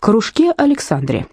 Кружке Александре.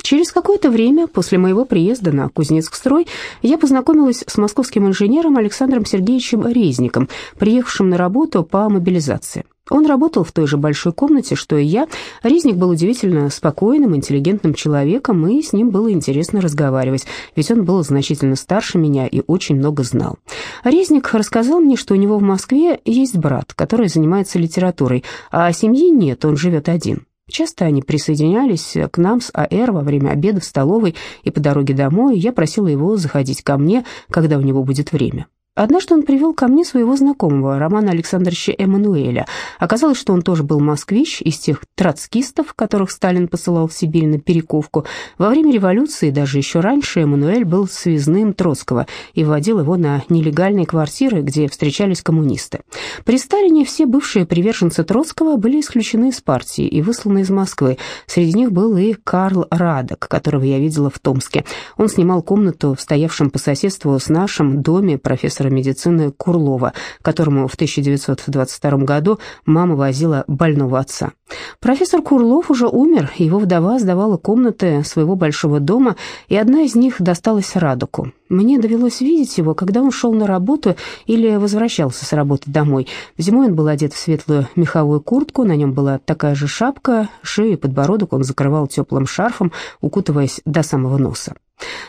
Через какое-то время после моего приезда на Кузнецк-строй я познакомилась с московским инженером Александром Сергеевичем Резником, приехавшим на работу по мобилизации. Он работал в той же большой комнате, что и я. Резник был удивительно спокойным, интеллигентным человеком, и с ним было интересно разговаривать, ведь он был значительно старше меня и очень много знал. Резник рассказал мне, что у него в Москве есть брат, который занимается литературой, а семьи нет, он живет один. Часто они присоединялись к нам с АР во время обеда в столовой и по дороге домой, я просила его заходить ко мне, когда у него будет время. Однажды он привел ко мне своего знакомого, Романа Александровича Эммануэля. Оказалось, что он тоже был москвич, из тех троцкистов, которых Сталин посылал в Сибирь на перековку. Во время революции, даже еще раньше, Эммануэль был связным Троцкого и водил его на нелегальные квартиры, где встречались коммунисты. При Сталине все бывшие приверженцы Троцкого были исключены из партии и высланы из Москвы. Среди них был и Карл Радок, которого я видела в Томске. Он снимал комнату в стоявшем по соседству с нашим доме профессора доктора медицины Курлова, которому в 1922 году мама возила больного отца. Профессор Курлов уже умер, его вдова сдавала комнаты своего большого дома, и одна из них досталась Радуку. Мне довелось видеть его, когда он шел на работу или возвращался с работы домой. Зимой он был одет в светлую меховую куртку, на нем была такая же шапка, шею и подбородок он закрывал теплым шарфом, укутываясь до самого носа.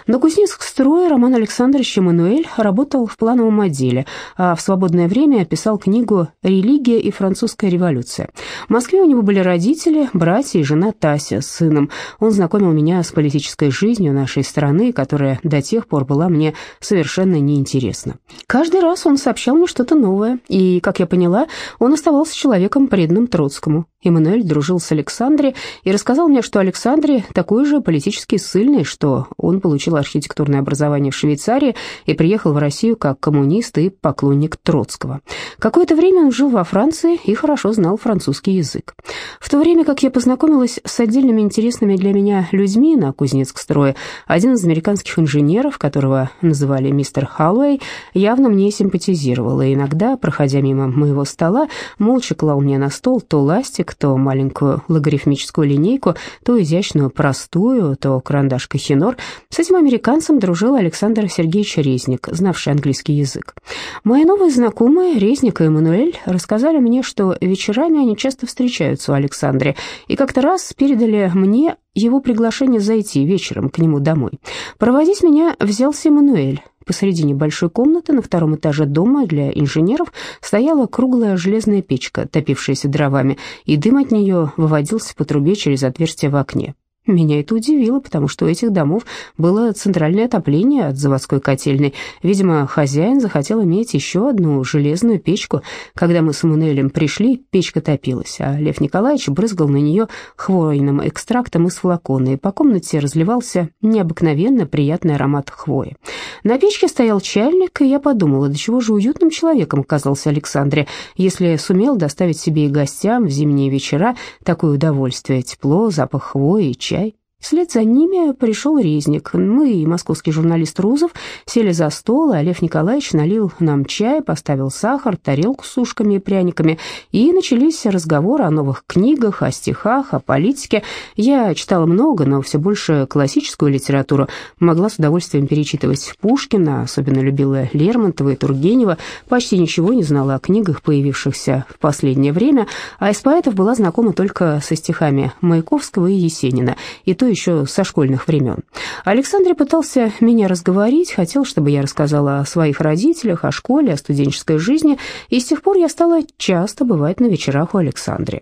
На Кузнецк-строе Роман Александрович Эммануэль работал в плановом отделе, а в свободное время писал книгу «Религия и французская революция». В Москве у него были родители, братья и жена Тася с сыном. Он знакомил меня с политической жизнью нашей страны, которая до тех пор была мне совершенно неинтересна. Каждый раз он сообщал мне что-то новое, и, как я поняла, он оставался человеком преданным Троцкому. Эммануэль дружил с Александре и рассказал мне, что Александре такой же политически сильный, что он получил архитектурное образование в Швейцарии и приехал в Россию как коммунист и поклонник Троцкого. Какое-то время он жил во Франции и хорошо знал французский язык. В то время как я познакомилась с отдельными интересными для меня людьми на Кузнецк-строе, один из американских инженеров, которого называли мистер Халлоуэй, явно мне симпатизировал, и иногда, проходя мимо моего стола, молча клал мне на стол то ластик, рисунок, то маленькую логарифмическую линейку, то изящную простую, то карандаш Кахинор. С этим американцем дружил Александр Сергеевич Резник, знавший английский язык. Мои новые знакомые, Резник и Эммануэль, рассказали мне, что вечерами они часто встречаются у Александра, и как-то раз передали мне его приглашение зайти вечером к нему домой. Проводить меня взялся Эммануэль. Посредине большой комнаты на втором этаже дома для инженеров стояла круглая железная печка, топившаяся дровами, и дым от нее выводился по трубе через отверстие в окне. Меня это удивило, потому что у этих домов было центральное отопление от заводской котельной. Видимо, хозяин захотел иметь еще одну железную печку. Когда мы с Эммануэлем пришли, печка топилась, а Лев Николаевич брызгал на нее хвойным экстрактом из флакона, и по комнате разливался необыкновенно приятный аромат хвои. На печке стоял чайник, и я подумала, до чего же уютным человеком оказался Александре, если сумел доставить себе и гостям в зимние вечера такое удовольствие, тепло, запах хвои и чай. Вслед за ними пришел резник. Мы и московский журналист Рузов сели за стол, а Лев Николаевич налил нам чай, поставил сахар, тарелку с ушками и пряниками, и начались разговоры о новых книгах, о стихах, о политике. Я читала много, но все больше классическую литературу, могла с удовольствием перечитывать Пушкина, особенно любила Лермонтова и Тургенева, почти ничего не знала о книгах, появившихся в последнее время, а из поэтов была знакома только со стихами Маяковского и Есенина, и то еще со школьных времен. Александр пытался меня разговорить, хотел, чтобы я рассказала о своих родителях, о школе, о студенческой жизни, и с тех пор я стала часто бывать на вечерах у Александра.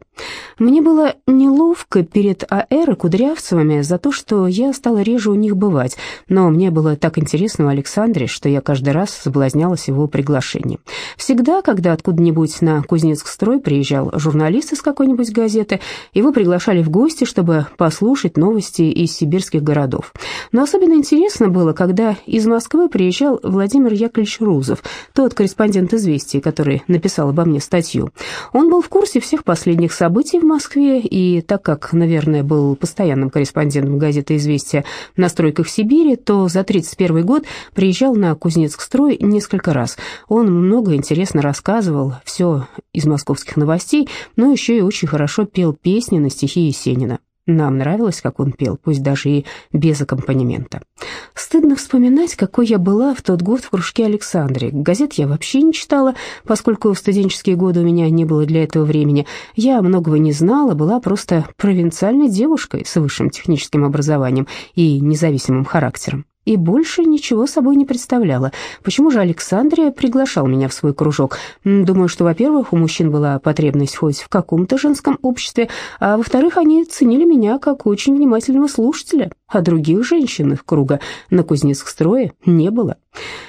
Мне было неловко перед АЭР и Кудрявцевыми за то, что я стала реже у них бывать, но мне было так интересно у Александра, что я каждый раз соблазнялась его приглашением. Всегда, когда откуда-нибудь на Кузнецк-строй приезжал журналист из какой-нибудь газеты, его приглашали в гости, чтобы послушать новости новости из сибирских городов. Но особенно интересно было, когда из Москвы приезжал Владимир Яковлевич Рузов, тот корреспондент «Известий», который написал обо мне статью. Он был в курсе всех последних событий в Москве, и так как, наверное, был постоянным корреспондентом газеты «Известия» на стройках Сибири, то за 31 год приезжал на Кузнецк-строй несколько раз. Он много интересно рассказывал, все из московских новостей, но еще и очень хорошо пел песни на стихи Есенина. Нам нравилось, как он пел, пусть даже и без аккомпанемента. Стыдно вспоминать, какой я была в тот год в кружке Александре. Газет я вообще не читала, поскольку в студенческие годы у меня не было для этого времени. Я многого не знала, была просто провинциальной девушкой с высшим техническим образованием и независимым характером и больше ничего собой не представляла. Почему же Александрия приглашал меня в свой кружок? Думаю, что, во-первых, у мужчин была потребность хоть в каком-то женском обществе, а во-вторых, они ценили меня как очень внимательного слушателя, а других женщин их круга на Кузнецк-строе не было.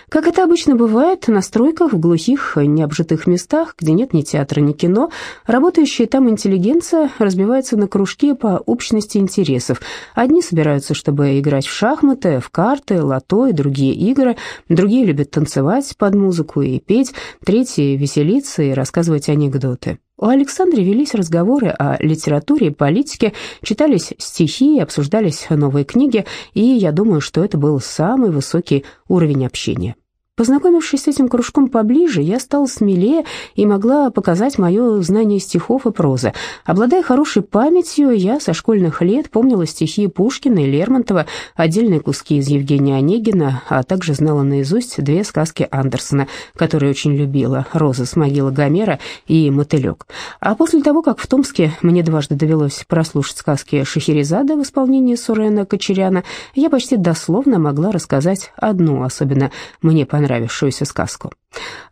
Как это обычно бывает, на стройках в глухих, необжитых местах, где нет ни театра, ни кино, работающая там интеллигенция разбивается на кружки по общности интересов. Одни собираются, чтобы играть в шахматы, в карты, лото и другие игры, другие любят танцевать под музыку и петь, третьи веселиться и рассказывать анекдоты. У Александра велись разговоры о литературе и политике, читались стихи, обсуждались новые книги, и я думаю, что это был самый высокий уровень общения. Познакомившись с этим кружком поближе, я стала смелее и могла показать мое знание стихов и прозы. Обладая хорошей памятью, я со школьных лет помнила стихи Пушкина и Лермонтова, отдельные куски из Евгения Онегина, а также знала наизусть две сказки Андерсона, которые очень любила «Роза с могилы Гомера» и «Мотылек». А после того, как в Томске мне дважды довелось прослушать сказки Шахерезады в исполнении Сурена Кочеряна, я почти дословно могла рассказать одну, особенно мне понравившуюся понравившуюся сказку.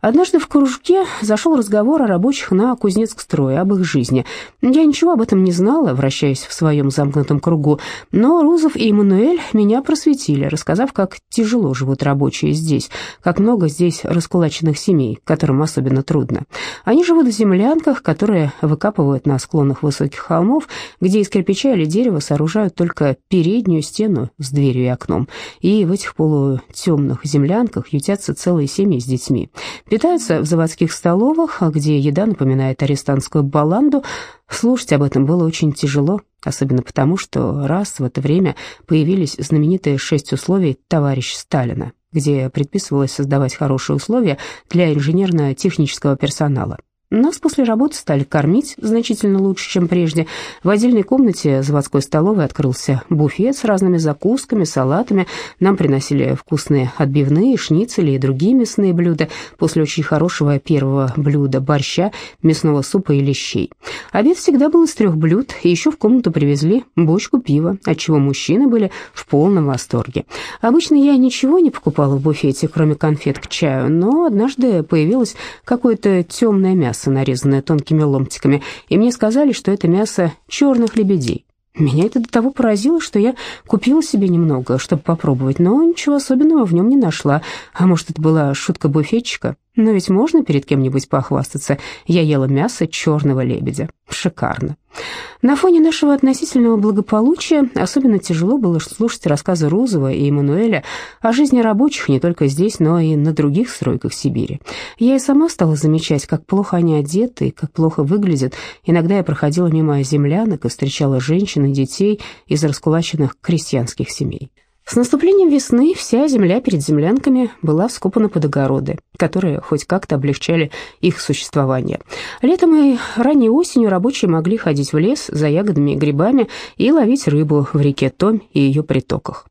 Однажды в кружке зашел разговор о рабочих на Кузнецк-строе, об их жизни. Я ничего об этом не знала, вращаясь в своем замкнутом кругу, но Рузов и Эммануэль меня просветили, рассказав, как тяжело живут рабочие здесь, как много здесь раскулаченных семей, которым особенно трудно. Они живут в землянках, которые выкапывают на склонах высоких холмов, где из кирпича или дерева сооружают только переднюю стену с дверью и окном, и в этих полутемных землянках ютятся целые семьи с детьми. Питаются в заводских столовых, где еда напоминает арестантскую баланду. Слушать об этом было очень тяжело, особенно потому, что раз в это время появились знаменитые шесть условий товарища Сталина, где предписывалось создавать хорошие условия для инженерно-технического персонала. Нас после работы стали кормить значительно лучше, чем прежде. В отдельной комнате заводской столовой открылся буфет с разными закусками, салатами. Нам приносили вкусные отбивные, шницели и другие мясные блюда после очень хорошего первого блюда – борща, мясного супа и лещей. Обед всегда был из трех блюд, и еще в комнату привезли бочку пива, отчего мужчины были в полном восторге. Обычно я ничего не покупала в буфете, кроме конфет к чаю, но однажды появилось какое-то темное мясо мясо, нарезанное тонкими ломтиками, и мне сказали, что это мясо черных лебедей. Меня это до того поразило, что я купила себе немного, чтобы попробовать, но ничего особенного в нем не нашла. А может, это была шутка буфетчика? Но ведь можно перед кем-нибудь похвастаться. Я ела мясо черного лебедя. Шикарно. На фоне нашего относительного благополучия особенно тяжело было слушать рассказы Розова и Эммануэля о жизни рабочих не только здесь, но и на других стройках Сибири. Я и сама стала замечать, как плохо они одеты как плохо выглядят. Иногда я проходила мимо землянок и встречала женщин и детей из раскулаченных крестьянских семей. С наступлением весны вся земля перед землянками была вскопана под огороды, которые хоть как-то облегчали их существование. Летом и ранней осенью рабочие могли ходить в лес за ягодами и грибами и ловить рыбу в реке Томь и ее притоках.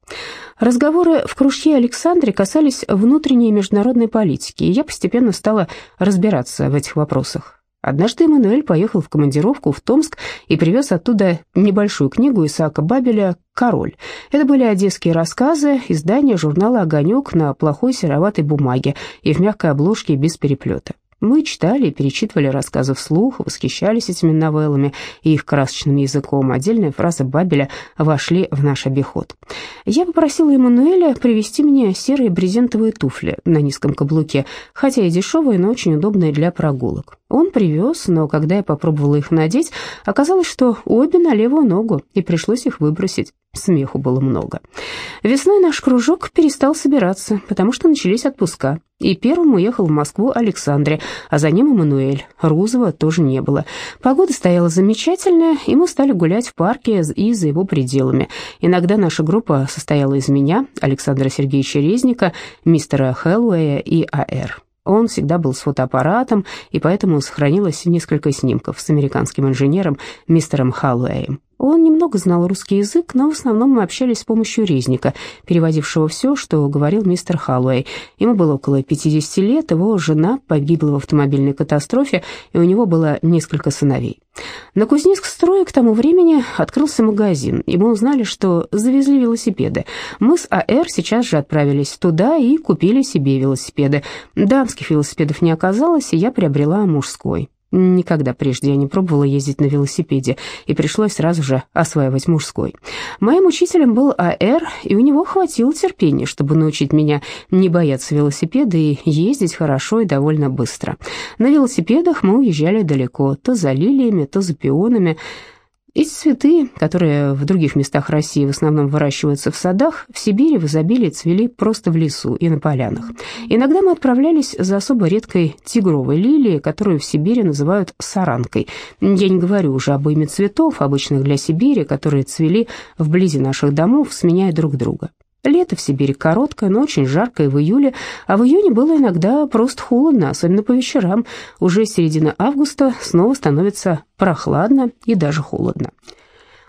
Разговоры в кружке Александре касались внутренней международной политики, и я постепенно стала разбираться в этих вопросах. Однажды Эммануэль поехал в командировку в Томск и привез оттуда небольшую книгу Исаака Бабеля «Король». Это были одесские рассказы, издание журнала «Огонек» на плохой сероватой бумаге и в мягкой обложке без переплета. Мы читали и перечитывали рассказы вслух, восхищались этими новеллами и их красочным языком. Отдельные фразы Бабеля вошли в наш обиход. Я попросила Эммануэля привезти мне серые брезентовые туфли на низком каблуке, хотя и дешевые, но очень удобные для прогулок. Он привез, но когда я попробовала их надеть, оказалось, что обе на левую ногу, и пришлось их выбросить. Смеху было много. Весной наш кружок перестал собираться, потому что начались отпуска. И первым уехал в Москву Александре, а за ним Эммануэль. Рузова тоже не было. Погода стояла замечательная, и мы стали гулять в парке и за его пределами. Иногда наша группа состояла из меня, Александра Сергеевича Резника, мистера Хэллоуэя и А.Р. Он всегда был с фотоаппаратом, и поэтому сохранилось несколько снимков с американским инженером мистером Халлуэем. Он немного знал русский язык, но в основном мы общались с помощью резника, переводившего все, что говорил мистер Халлоуэй. Ему было около 50 лет, его жена погибла в автомобильной катастрофе, и у него было несколько сыновей. На Кузнецк-строе к тому времени открылся магазин, и мы узнали, что завезли велосипеды. Мы с АР сейчас же отправились туда и купили себе велосипеды. Дамских велосипедов не оказалось, и я приобрела мужской. Никогда прежде я не пробовала ездить на велосипеде, и пришлось сразу же осваивать мужской. Моим учителем был А.Р., и у него хватило терпения, чтобы научить меня не бояться велосипеда и ездить хорошо и довольно быстро. На велосипедах мы уезжали далеко, то за лилиями, то за пионами, эти цветы, которые в других местах России в основном выращиваются в садах, в Сибири в изобилии цвели просто в лесу и на полянах. Иногда мы отправлялись за особо редкой тигровой лилией, которую в Сибири называют саранкой. Я не говорю уже об имя цветов, обычных для Сибири, которые цвели вблизи наших домов, сменяя друг друга. Лето в Сибири короткое, но очень жаркое в июле, а в июне было иногда просто холодно, особенно по вечерам. Уже с середины августа снова становится прохладно и даже холодно.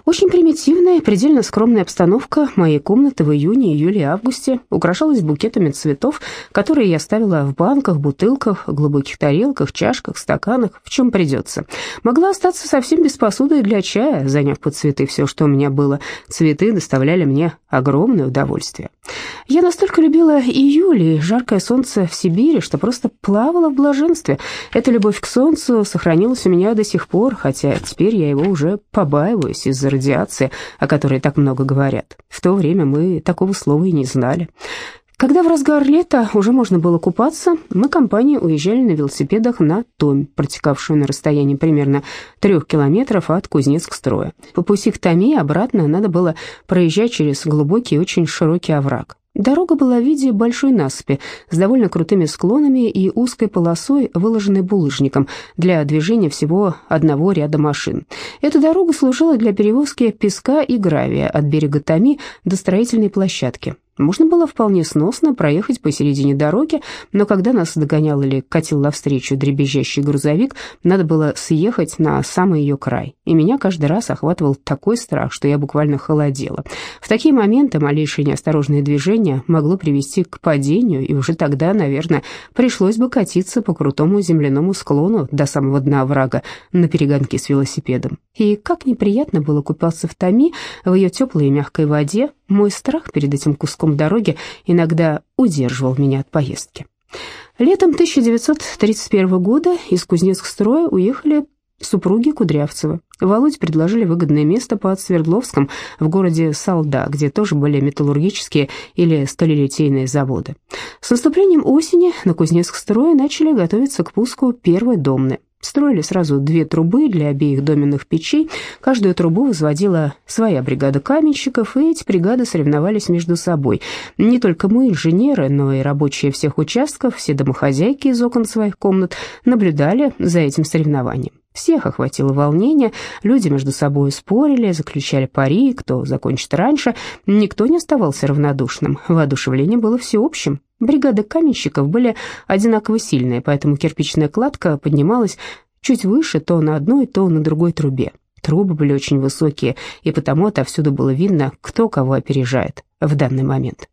Очень примитивная, предельно скромная обстановка моей комнаты в июне, июле августе украшалась букетами цветов, которые я ставила в банках, бутылках, глубоких тарелках, чашках, стаканах, в чем придется. Могла остаться совсем без посуды для чая, заняв под цветы все, что у меня было. Цветы доставляли мне огромное удовольствие. Я настолько любила июль и жаркое солнце в Сибири, что просто плавала в блаженстве. Эта любовь к солнцу сохранилась у меня до сих пор, хотя теперь я его уже побаиваюсь из-за радиации, о которой так много говорят. В то время мы такого слова и не знали. Когда в разгар лета уже можно было купаться, мы компанией уезжали на велосипедах на Томь, протекавшую на расстоянии примерно трех километров от Кузнецк-строя. По пути к Томе обратно надо было проезжать через глубокий и очень широкий овраг. Дорога была в виде большой насыпи с довольно крутыми склонами и узкой полосой, выложенной булыжником, для движения всего одного ряда машин. Эта дорога служила для перевозки песка и гравия от берега Томи до строительной площадки. Можно было вполне сносно проехать посередине дороги, но когда нас догонял или катил навстречу дребезжащий грузовик, надо было съехать на самый ее край. И меня каждый раз охватывал такой страх, что я буквально холодела. В такие моменты малейшее неосторожное движение могло привести к падению, и уже тогда, наверное, пришлось бы катиться по крутому земляному склону до самого дна врага на перегонке с велосипедом. И как неприятно было купаться в Томи, в ее теплой и мягкой воде, мой страх перед этим куском дороги иногда удерживал меня от поездки. Летом 1931 года из Кузнецк-строя уехали супруги Кудрявцевы. Володь предложили выгодное место под Свердловском в городе Салда, где тоже были металлургические или сталелитейные заводы. С наступлением осени на Кузнецк-строе начали готовиться к пуску первой домны. Строили сразу две трубы для обеих доменных печей. Каждую трубу возводила своя бригада каменщиков, и эти бригады соревновались между собой. Не только мы, инженеры, но и рабочие всех участков, все домохозяйки из окон своих комнат наблюдали за этим соревнованием. Всех охватило волнение, люди между собой спорили, заключали пари, кто закончит раньше. Никто не оставался равнодушным, воодушевление было всеобщим. Бригады каменщиков были одинаково сильные, поэтому кирпичная кладка поднималась чуть выше то на одной, то на другой трубе. Трубы были очень высокие, и потому отовсюду было видно, кто кого опережает в данный момент.